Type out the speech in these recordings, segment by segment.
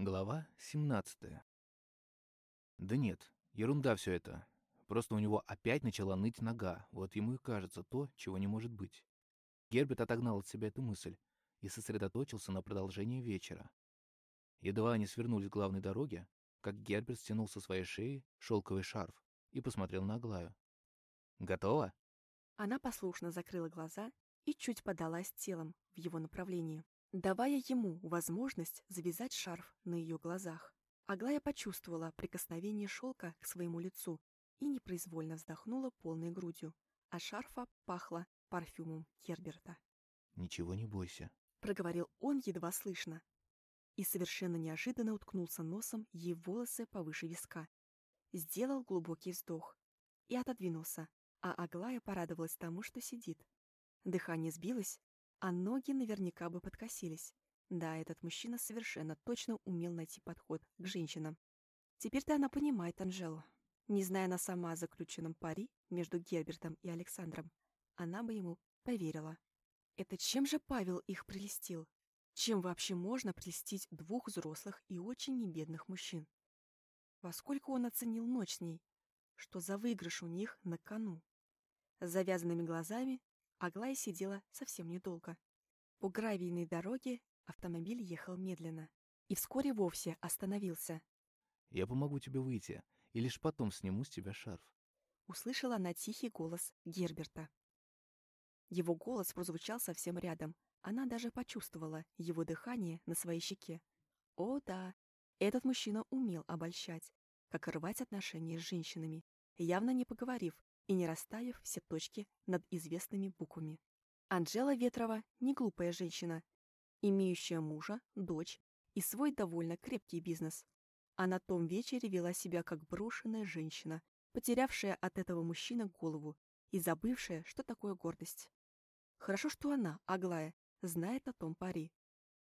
Глава 17. Да нет, ерунда все это. Просто у него опять начала ныть нога. Вот ему и кажется то, чего не может быть. Герберт отогнал от себя эту мысль и сосредоточился на продолжении вечера. Едва они свернули с главной дороги, как Герберт стянул со своей шеи шелковый шарф и посмотрел на Аглаю. «Готово?» Она послушно закрыла глаза и чуть подалась телом в его направлении, давая ему возможность завязать шарф на ее глазах. Аглая почувствовала прикосновение шелка к своему лицу и непроизвольно вздохнула полной грудью, а шарфа пахло парфюмом Герберта. «Ничего не бойся», — проговорил он едва слышно, и совершенно неожиданно уткнулся носом ей в волосы повыше виска. Сделал глубокий вздох и отодвинулся, а Аглая порадовалась тому, что сидит. Дыхание сбилось, а ноги наверняка бы подкосились. Да, этот мужчина совершенно точно умел найти подход к женщинам. Теперь-то она понимает Анжелу. Не зная она сама о заключенном пари между Гербертом и Александром, она бы ему поверила. Это чем же Павел их прелестил? Чем вообще можно прельстить двух взрослых и очень небедных мужчин? Во сколько он оценил ночь с ней? Что за выигрыш у них на кону? С завязанными глазами Аглая сидела совсем недолго. По гравийной дороге автомобиль ехал медленно и вскоре вовсе остановился. «Я помогу тебе выйти, и лишь потом сниму с тебя шарф». Услышала она тихий голос Герберта. Его голос прозвучал совсем рядом. Она даже почувствовала его дыхание на своей щеке. О, да, этот мужчина умел обольщать, как рвать отношения с женщинами, явно не поговорив и не расставив все точки над известными буквами. Анжела Ветрова не глупая женщина, имеющая мужа, дочь и свой довольно крепкий бизнес. А на том вечере вела себя как брошенная женщина, потерявшая от этого мужчины голову и забывшая, что такое гордость. Хорошо, что она, Аглая, знает о том пари.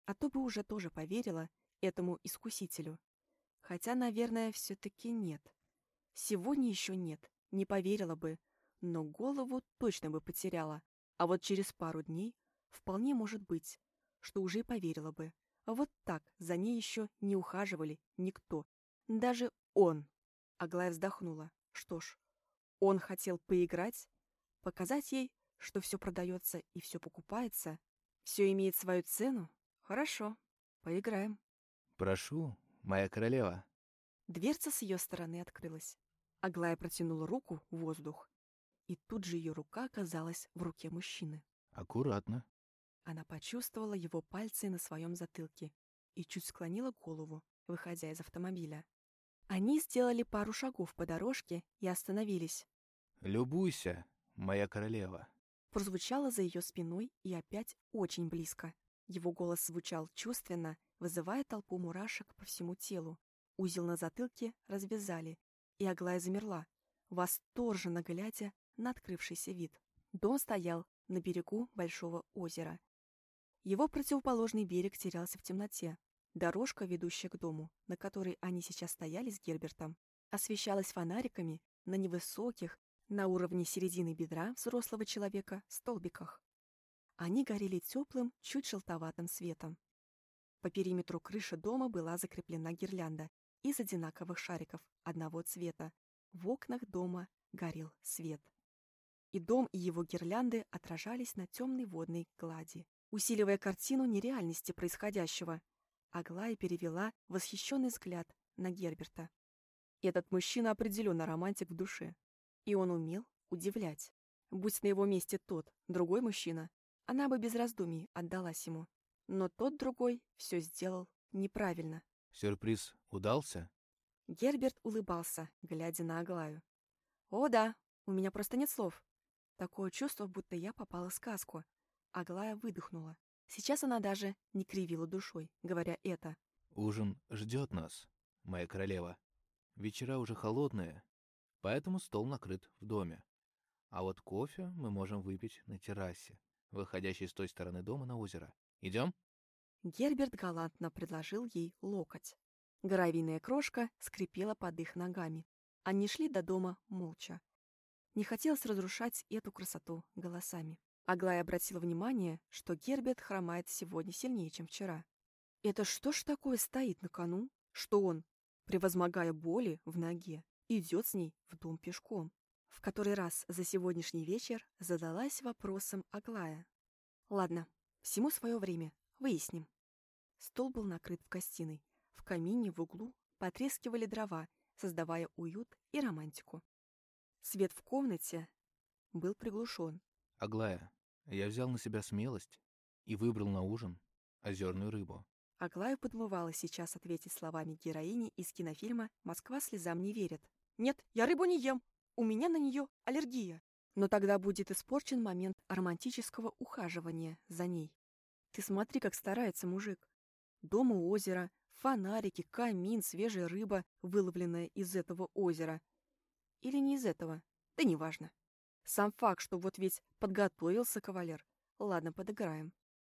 А то бы уже тоже поверила этому искусителю. Хотя, наверное, все-таки нет. Сегодня еще нет, не поверила бы, но голову точно бы потеряла. А вот через пару дней вполне может быть, что уже и поверила бы. А вот так за ней еще не ухаживали никто. Даже он. Аглая вздохнула. Что ж, он хотел поиграть, показать ей, что все продается и все покупается, все имеет свою цену? Хорошо, поиграем. Прошу, моя королева. Дверца с ее стороны открылась. Аглая протянула руку в воздух, и тут же ее рука оказалась в руке мужчины. Аккуратно. Она почувствовала его пальцы на своем затылке и чуть склонила голову, выходя из автомобиля. Они сделали пару шагов по дорожке и остановились. «Любуйся, моя королева», прозвучало за ее спиной и опять очень близко. Его голос звучал чувственно, вызывая толпу мурашек по всему телу. Узел на затылке развязали, и Аглая замерла, восторженно глядя на открывшийся вид. Дом стоял на берегу большого озера. Его противоположный берег терялся в темноте. Дорожка, ведущая к дому, на которой они сейчас стояли с Гербертом, освещалась фонариками на невысоких, на уровне середины бедра взрослого человека столбиках. Они горели теплым, чуть желтоватым светом. По периметру крыши дома была закреплена гирлянда из одинаковых шариков одного цвета. В окнах дома горел свет. И дом, и его гирлянды отражались на темной водной глади, усиливая картину нереальности происходящего. Аглая перевела восхищенный взгляд на Герберта. Этот мужчина определенно романтик в душе. И он умел удивлять. Будь на его месте тот, другой мужчина, она бы без раздумий отдалась ему. Но тот другой все сделал неправильно. «Сюрприз удался?» Герберт улыбался, глядя на Аглаю. «О да, у меня просто нет слов. Такое чувство, будто я попала в сказку». Аглая выдохнула. Сейчас она даже не кривила душой, говоря это. «Ужин ждет нас, моя королева. Вечера уже холодные, поэтому стол накрыт в доме. А вот кофе мы можем выпить на террасе, выходящей с той стороны дома на озеро. Идем? Герберт галантно предложил ей локоть. Гравийная крошка скрипела под их ногами. Они шли до дома молча. Не хотелось разрушать эту красоту голосами. Аглая обратила внимание, что Герберт хромает сегодня сильнее, чем вчера. Это что ж такое стоит на кону, что он, превозмогая боли в ноге, идет с ней в дом пешком? В который раз за сегодняшний вечер задалась вопросом Аглая. Ладно, всему свое время, выясним. Стол был накрыт в гостиной. В камине в углу потрескивали дрова, создавая уют и романтику. Свет в комнате был приглушен. Аглая, я взял на себя смелость и выбрал на ужин озерную рыбу. Аглаю подмывала сейчас ответить словами героини из кинофильма «Москва слезам не верит». «Нет, я рыбу не ем. У меня на нее аллергия». Но тогда будет испорчен момент романтического ухаживания за ней. Ты смотри, как старается мужик. Дом у озера, фонарики, камин, свежая рыба, выловленная из этого озера. Или не из этого, да неважно. Сам факт, что вот ведь подготовился кавалер. Ладно, подыграем.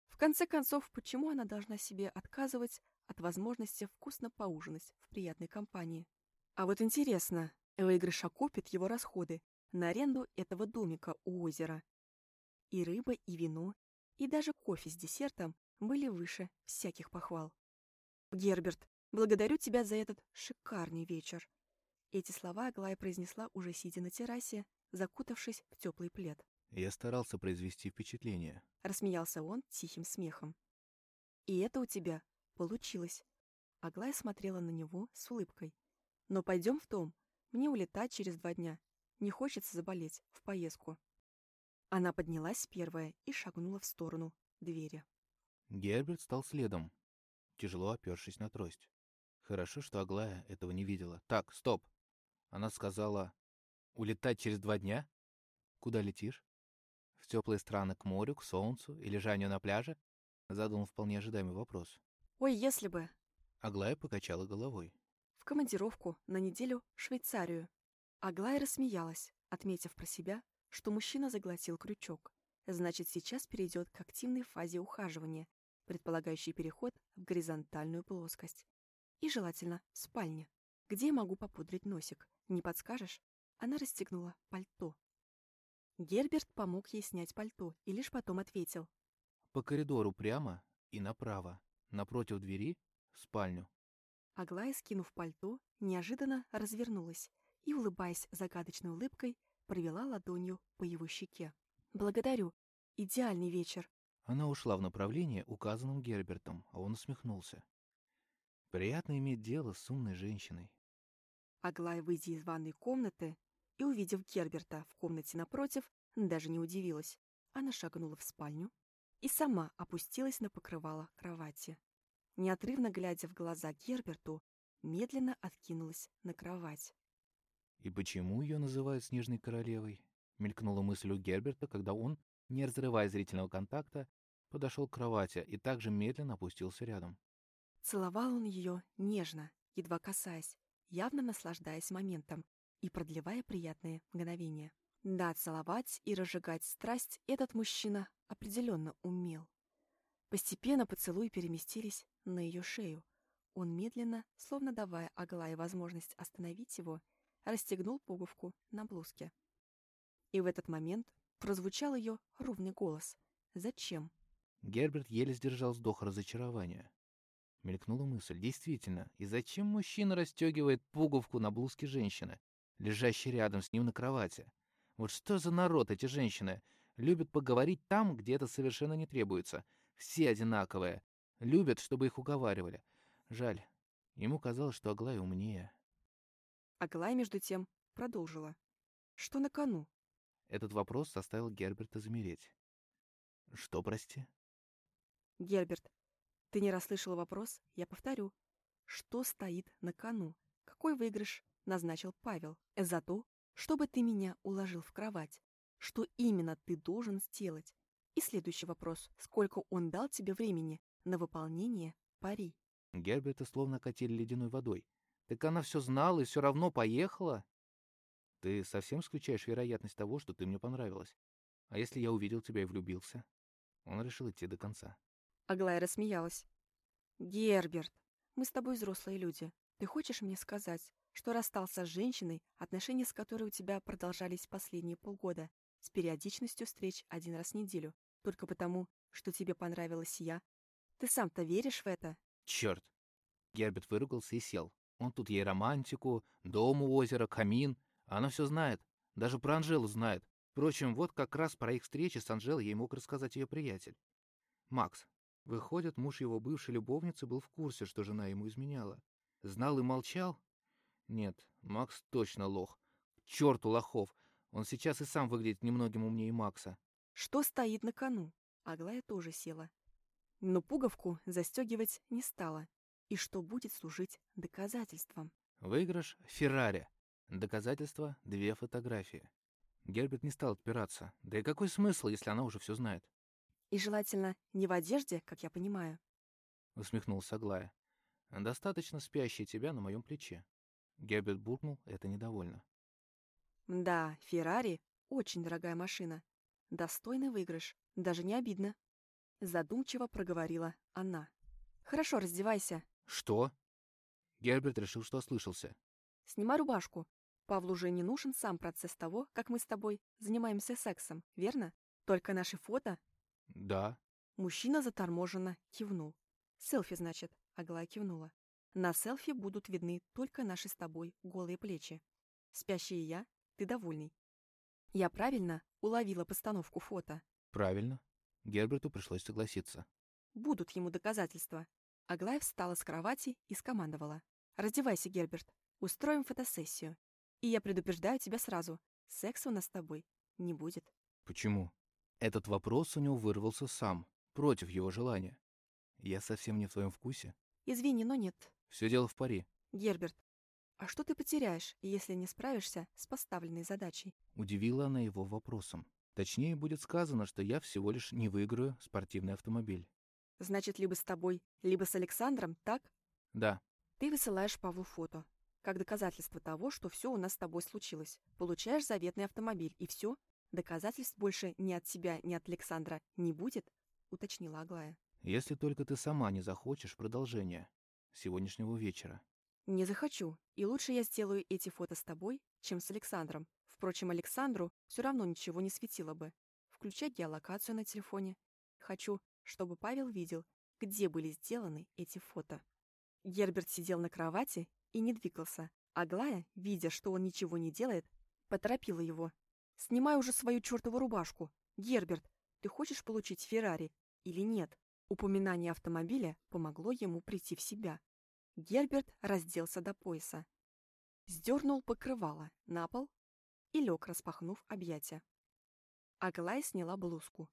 В конце концов, почему она должна себе отказывать от возможности вкусно поужинать в приятной компании? А вот интересно, выигрыш окупит его расходы на аренду этого домика у озера. И рыба, и вино, и даже кофе с десертом были выше всяких похвал. «Герберт, благодарю тебя за этот шикарный вечер». Эти слова Аглая произнесла, уже сидя на террасе, закутавшись в теплый плед. Я старался произвести впечатление. Рассмеялся он тихим смехом. И это у тебя получилось. Аглая смотрела на него с улыбкой. Но пойдем в том. Мне улетать через два дня. Не хочется заболеть в поездку. Она поднялась первая и шагнула в сторону двери. Герберт стал следом, тяжело опершись на трость. Хорошо, что Аглая этого не видела. Так, стоп. Она сказала, улетать через два дня? Куда летишь? В теплые страны к морю, к солнцу и лежанию на пляже? Задал вполне ожидаемый вопрос. Ой, если бы. Аглая покачала головой. В командировку на неделю в Швейцарию. Аглая рассмеялась, отметив про себя, что мужчина заглотил крючок. Значит, сейчас перейдет к активной фазе ухаживания, предполагающей переход в горизонтальную плоскость. И желательно в спальне. Где я могу попудрить носик? Не подскажешь? Она расстегнула пальто. Герберт помог ей снять пальто и лишь потом ответил. По коридору прямо и направо. Напротив двери — в спальню. Аглая, скинув пальто, неожиданно развернулась и, улыбаясь загадочной улыбкой, провела ладонью по его щеке. «Благодарю. Идеальный вечер». Она ушла в направлении, указанном Гербертом, а он усмехнулся. «Приятно иметь дело с умной женщиной». Аглая, выйдя из ванной комнаты и увидев Герберта в комнате напротив, даже не удивилась. Она шагнула в спальню и сама опустилась на покрывало кровати. Неотрывно глядя в глаза Герберту, медленно откинулась на кровать. «И почему ее называют Снежной Королевой?» — мелькнула мысль у Герберта, когда он, не разрывая зрительного контакта, подошел к кровати и также медленно опустился рядом. Целовал он ее нежно, едва касаясь, явно наслаждаясь моментом и продлевая приятные мгновения. Да, целовать и разжигать страсть этот мужчина определенно умел. Постепенно поцелуи переместились на ее шею. Он медленно, словно давая Аглае возможность остановить его, расстегнул пуговку на блузке. И в этот момент прозвучал ее ровный голос. «Зачем?» Герберт еле сдержал вздох разочарования. Мелькнула мысль. Действительно, и зачем мужчина расстегивает пуговку на блузке женщины, лежащей рядом с ним на кровати? Вот что за народ эти женщины? Любят поговорить там, где это совершенно не требуется. Все одинаковые. Любят, чтобы их уговаривали. Жаль. Ему казалось, что Аглая умнее. Аглая, между тем, продолжила. Что на кону? Этот вопрос заставил Герберта замереть. Что, прости? Герберт, ты не расслышал вопрос? Я повторю. Что стоит на кону? Какой выигрыш назначил Павел? За то, чтобы ты меня уложил в кровать. Что именно ты должен сделать? И следующий вопрос. Сколько он дал тебе времени на выполнение пари? Герберта словно катили ледяной водой. Так она все знала и все равно поехала. Ты совсем исключаешь вероятность того, что ты мне понравилась. А если я увидел тебя и влюбился? Он решил идти до конца. Аглая рассмеялась. Герберт, мы с тобой взрослые люди. Ты хочешь мне сказать, что расстался с женщиной, отношения с которой у тебя продолжались последние полгода, с периодичностью встреч один раз в неделю, только потому, что тебе понравилась я? Ты сам-то веришь в это? Черт! Герберт выругался и сел. Он тут ей романтику, дом у озера, камин. Она все знает. Даже про Анжелу знает. Впрочем, вот как раз про их встречи с Анжелой ей мог рассказать ее приятель. Макс. Выходит, муж его бывшей любовницы был в курсе, что жена ему изменяла. Знал и молчал? Нет, Макс точно лох. К черту лохов. Он сейчас и сам выглядит немногим умнее Макса. Что стоит на кону? Аглая тоже села. Но пуговку застегивать не стала. И что будет служить доказательством? Выигрыш — Феррари. Доказательство — две фотографии. Герберт не стал отпираться. Да и какой смысл, если она уже все знает? И желательно не в одежде, как я понимаю. Усмехнулся Аглая. Достаточно спящей тебя на моем плече. Герберт буркнул, это недовольно. Да, Феррари — очень дорогая машина. Достойный выигрыш, даже не обидно. Задумчиво проговорила она. Хорошо, раздевайся. Что? Герберт решил, что ослышался. Снимай рубашку. Павлу уже не нужен сам процесс того, как мы с тобой занимаемся сексом, верно? Только наши фото? Да. Мужчина заторможенно кивнул. Селфи, значит, Аглая кивнула. На селфи будут видны только наши с тобой голые плечи. Спящий я, ты довольный. Я правильно уловила постановку фото? Правильно. Герберту пришлось согласиться. Будут ему доказательства. Аглая встала с кровати и скомандовала. «Раздевайся, Герберт. Устроим фотосессию. И я предупреждаю тебя сразу. Секса у нас с тобой не будет». Почему? Этот вопрос у него вырвался сам, против его желания. Я совсем не в твоем вкусе? Извини, но нет. Все дело в пари. Герберт, а что ты потеряешь, если не справишься с поставленной задачей? Удивила она его вопросом. Точнее, будет сказано, что я всего лишь не выиграю спортивный автомобиль. Значит, либо с тобой, либо с Александром, так? Да. Ты высылаешь Павлу фото. Как доказательство того, что все у нас с тобой случилось. Получаешь заветный автомобиль, и все. Доказательств больше ни от тебя, ни от Александра не будет, уточнила Аглая. Если только ты сама не захочешь продолжения сегодняшнего вечера. Не захочу, и лучше я сделаю эти фото с тобой, чем с Александром. Впрочем, Александру все равно ничего не светило бы. Включать геолокацию на телефоне. Хочу, чтобы Павел видел, где были сделаны эти фото. Герберт сидел на кровати и не двигался. Аглая, видя, что он ничего не делает, поторопила его. «Снимай уже свою чертову рубашку. Герберт, ты хочешь получить Феррари или нет?» Упоминание автомобиля помогло ему прийти в себя. Герберт разделся до пояса. Сдернул покрывало на пол и лег, распахнув объятия. Аглая сняла блузку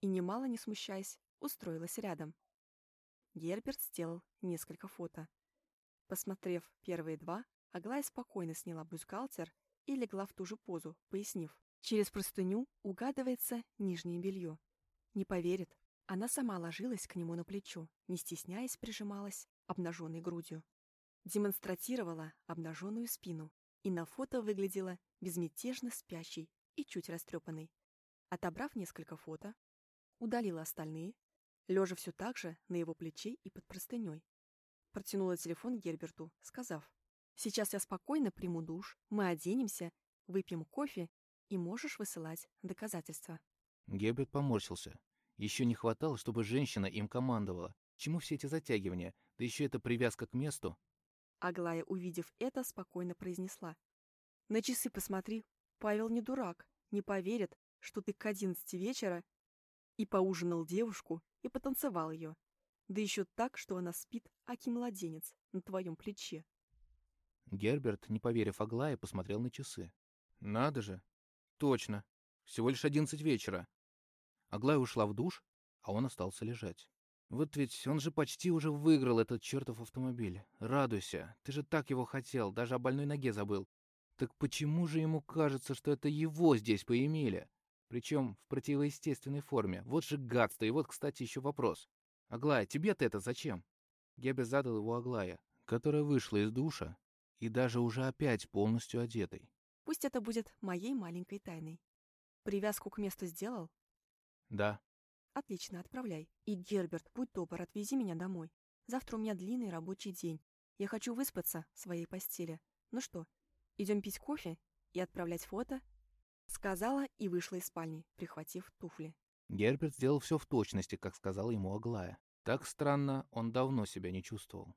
и, немало не смущаясь, устроилась рядом. Герберт сделал несколько фото. Посмотрев первые два, Аглая спокойно сняла бюстгальтер и легла в ту же позу, пояснив. Через простыню угадывается нижнее белье. Не поверит. Она сама ложилась к нему на плечо, не стесняясь прижималась обнаженной грудью. Демонстратировала обнаженную спину и на фото выглядела безмятежно спящей и чуть растрепанной. Отобрав несколько фото, удалила остальные, лежа все так же на его плече и под простыней. Протянула телефон Герберту, сказав, «Сейчас я спокойно приму душ, мы оденемся, выпьем кофе, и можешь высылать доказательства». Герберт поморщился. Еще не хватало, чтобы женщина им командовала. Чему все эти затягивания? Да еще эта привязка к месту. Аглая, увидев это, спокойно произнесла. «На часы посмотри. Павел не дурак. Не поверит, что ты к одиннадцати вечера и поужинал девушку, и потанцевал ее. Да еще так, что она спит, аки младенец, на твоем плече. Герберт, не поверив Аглае, посмотрел на часы. «Надо же! Точно! Всего лишь одиннадцать вечера!» Аглая ушла в душ, а он остался лежать. Вот ведь он же почти уже выиграл этот чертов автомобиль. Радуйся, ты же так его хотел, даже о больной ноге забыл. Так почему же ему кажется, что это его здесь поимели? Причем в противоестественной форме. Вот же гадство. И вот, кстати, еще вопрос. Аглая, тебе-то это зачем? Гебе задал его Аглая, которая вышла из душа и даже уже опять полностью одетой. Пусть это будет моей маленькой тайной. Привязку к месту сделал? Да. Отлично, отправляй. И, Герберт, будь добр, отвези меня домой. Завтра у меня длинный рабочий день. Я хочу выспаться в своей постели. Ну что, идем пить кофе и отправлять фото? Сказала и вышла из спальни, прихватив туфли. Герберт сделал все в точности, как сказала ему Аглая. Так странно он давно себя не чувствовал.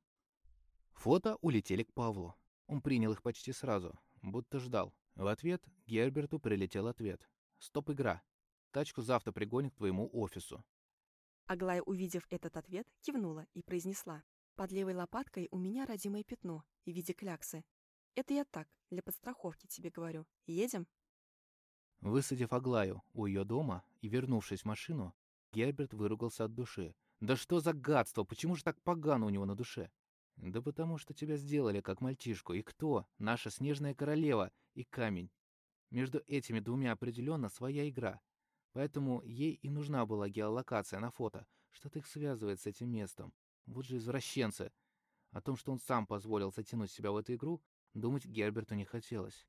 Фото улетели к Павлу. Он принял их почти сразу, будто ждал. В ответ Герберту прилетел ответ. «Стоп-игра. Тачку завтра пригонят к твоему офису». Аглая, увидев этот ответ, кивнула и произнесла. «Под левой лопаткой у меня родимое пятно в виде кляксы. Это я так, для подстраховки тебе говорю. Едем?» Высадив Аглаю у ее дома и вернувшись в машину, Герберт выругался от души. «Да что за гадство? Почему же так погано у него на душе?» «Да потому что тебя сделали как мальчишку. И кто? Наша снежная королева и камень. Между этими двумя определенно своя игра. Поэтому ей и нужна была геолокация на фото. Что-то их связывает с этим местом. Вот же извращенцы. О том, что он сам позволил затянуть себя в эту игру, думать Герберту не хотелось.